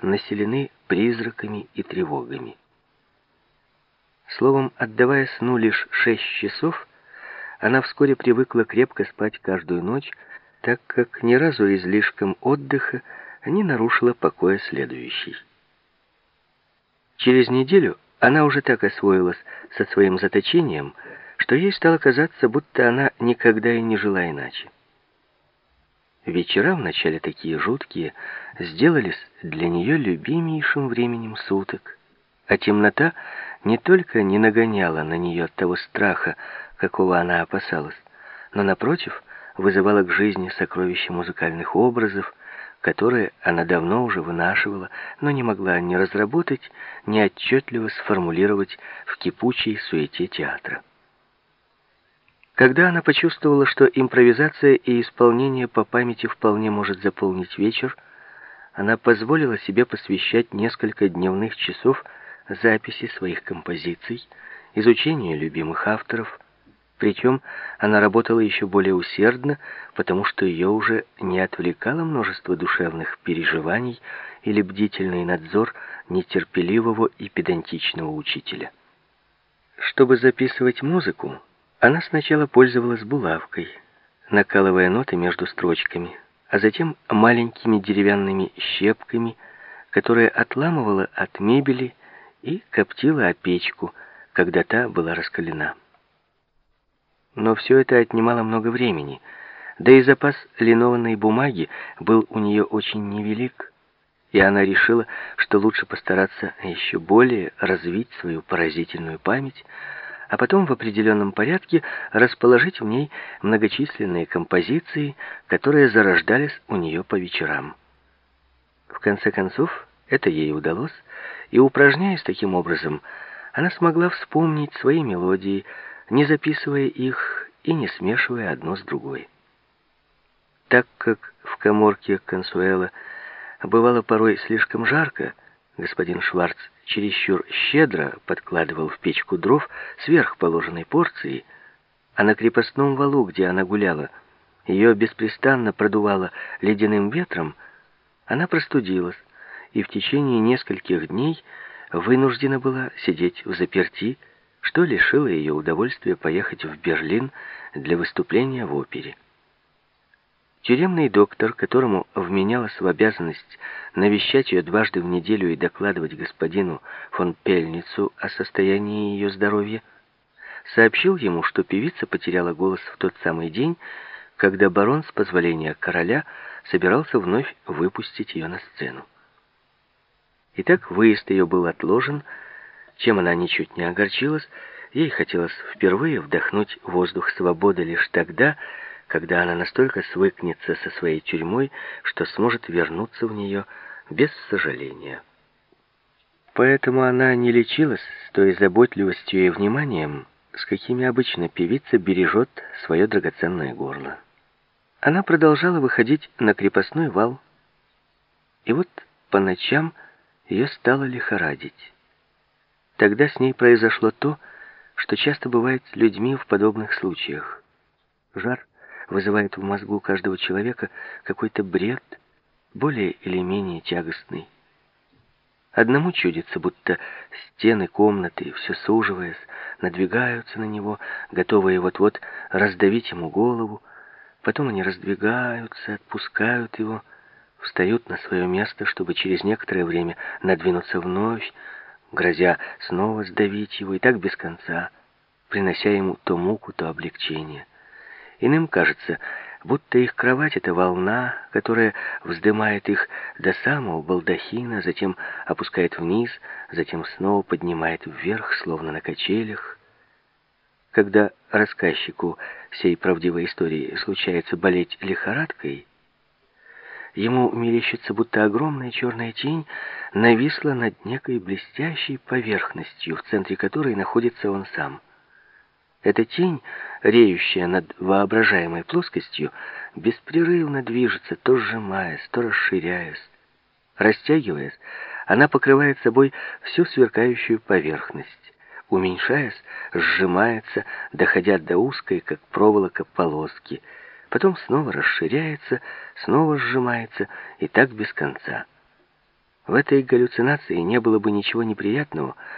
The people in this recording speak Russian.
населены призраками и тревогами. Словом, отдавая сну лишь шесть часов, она вскоре привыкла крепко спать каждую ночь, так как ни разу излишком отдыха не нарушила покоя следующий. Через неделю она уже так освоилась со своим заточением, что ей стало казаться, будто она никогда и не жила иначе. Вечера, вначале такие жуткие, сделались для нее любимейшим временем суток, а темнота не только не нагоняла на нее того страха, какого она опасалась, но, напротив, вызывала к жизни сокровища музыкальных образов, которые она давно уже вынашивала, но не могла ни разработать, ни отчетливо сформулировать в кипучей суете театра. Когда она почувствовала, что импровизация и исполнение по памяти вполне может заполнить вечер, она позволила себе посвящать несколько дневных часов записи своих композиций, изучению любимых авторов, причем она работала еще более усердно, потому что ее уже не отвлекало множество душевных переживаний или бдительный надзор нетерпеливого и педантичного учителя. Чтобы записывать музыку, она сначала пользовалась булавкой, накалывая ноты между строчками, а затем маленькими деревянными щепками, которые отламывала от мебели и коптила о печку, когда та была раскалена. Но все это отнимало много времени, да и запас линованной бумаги был у нее очень невелик, и она решила, что лучше постараться еще более развить свою поразительную память, а потом в определенном порядке расположить в ней многочисленные композиции, которые зарождались у нее по вечерам. В конце концов, это ей удалось, и, упражняясь таким образом, она смогла вспомнить свои мелодии, не записывая их и не смешивая одно с другой. Так как в коморке Консуэла бывало порой слишком жарко, господин Шварц чересчур щедро подкладывал в печку дров сверх положенной порции, а на крепостном валу, где она гуляла, ее беспрестанно продувало ледяным ветром, она простудилась и в течение нескольких дней вынуждена была сидеть в заперти, что лишило ее удовольствия поехать в Берлин для выступления в опере. Тюремный доктор, которому вменялось в обязанность навещать ее дважды в неделю и докладывать господину фон Пельницу о состоянии ее здоровья, сообщил ему, что певица потеряла голос в тот самый день, когда барон с позволения короля собирался вновь выпустить ее на сцену. Итак, выезд ее был отложен, чем она ничуть не огорчилась, ей хотелось впервые вдохнуть воздух свободы лишь тогда, когда она настолько свыкнется со своей тюрьмой, что сможет вернуться в нее без сожаления. Поэтому она не лечилась с той заботливостью и вниманием, с какими обычно певица бережет свое драгоценное горло. Она продолжала выходить на крепостной вал, и вот по ночам ее стало лихорадить. Тогда с ней произошло то, что часто бывает с людьми в подобных случаях. Жар вызывает в мозгу каждого человека какой-то бред, более или менее тягостный. Одному чудится, будто стены комнаты, все суживаясь, надвигаются на него, готовые вот-вот раздавить ему голову, потом они раздвигаются, отпускают его, встают на свое место, чтобы через некоторое время надвинуться вновь, грозя снова сдавить его, и так без конца, принося ему то муку, то облегчение. Иным кажется, будто их кровать — это волна, которая вздымает их до самого балдахина, затем опускает вниз, затем снова поднимает вверх, словно на качелях. Когда рассказчику всей правдивой истории случается болеть лихорадкой, ему мерещится, будто огромная черная тень нависла над некой блестящей поверхностью, в центре которой находится он сам — эта тень, реющая над воображаемой плоскостью, беспрерывно движется, то сжимаясь, то расширяясь. Растягиваясь, она покрывает собой всю сверкающую поверхность. Уменьшаясь, сжимается, доходя до узкой, как проволока, полоски. Потом снова расширяется, снова сжимается, и так без конца. В этой галлюцинации не было бы ничего неприятного,